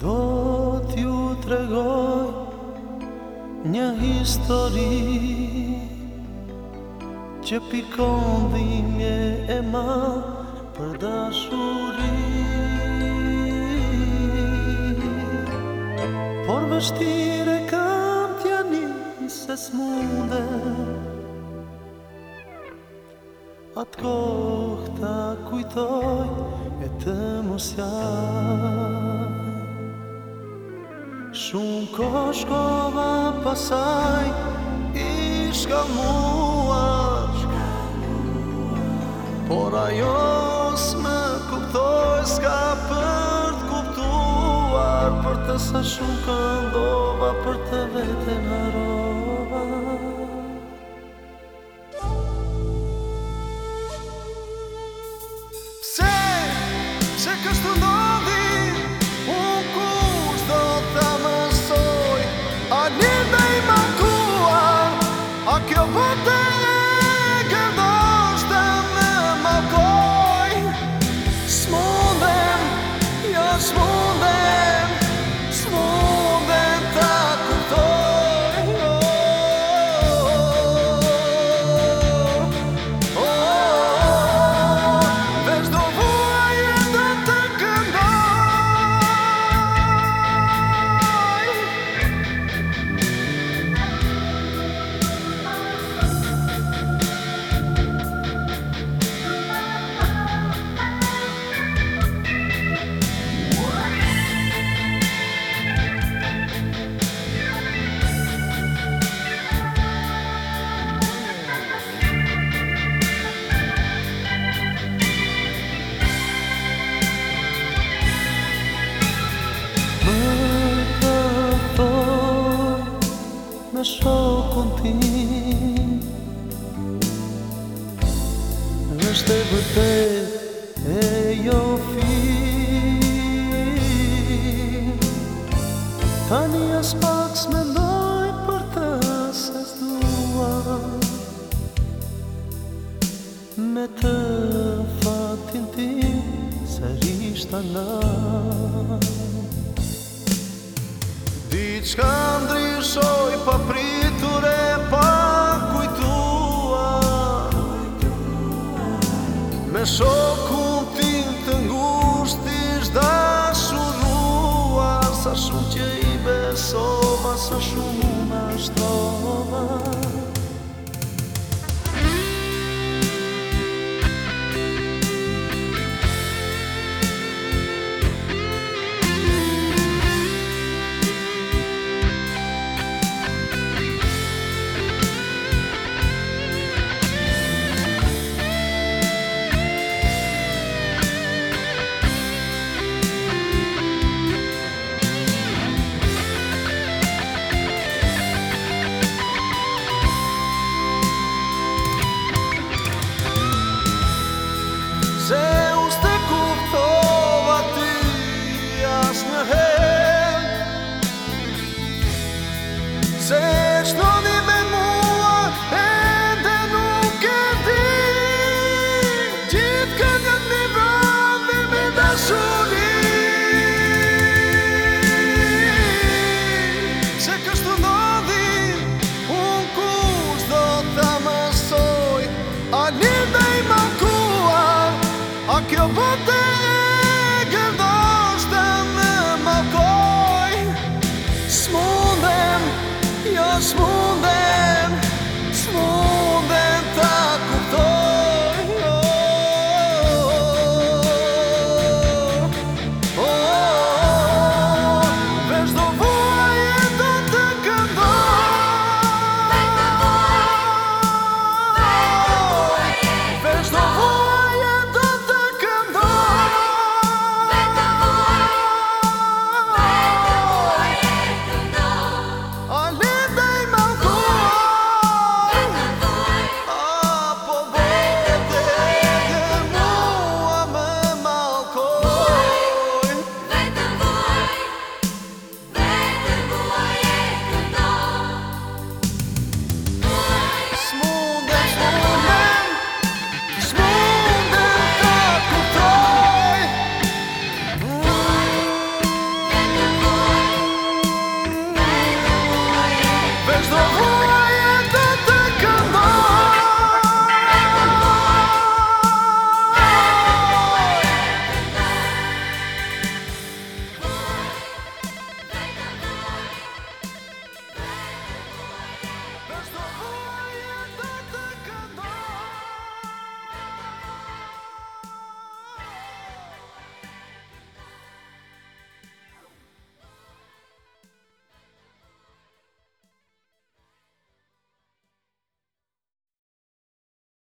Do t'ju tregoj një histori Që pikon dhimje e ma për dashuri Por vështire kam t'ja një se s'munde Atë kohë t'a kujtoj e të mos Shumë ko shkova pasaj I shka mua Por ajo s'me kuptoj S'ka për të kuptuar Për të sa shumë këndova Për të vetën small në shokon ti Në shte vëtë e jo fi Ta një është pak s'me doj për të se s'dua Me të fatin ti se rishë të la Dicë ndrysho pa pritur e pa kujtuar Me shumë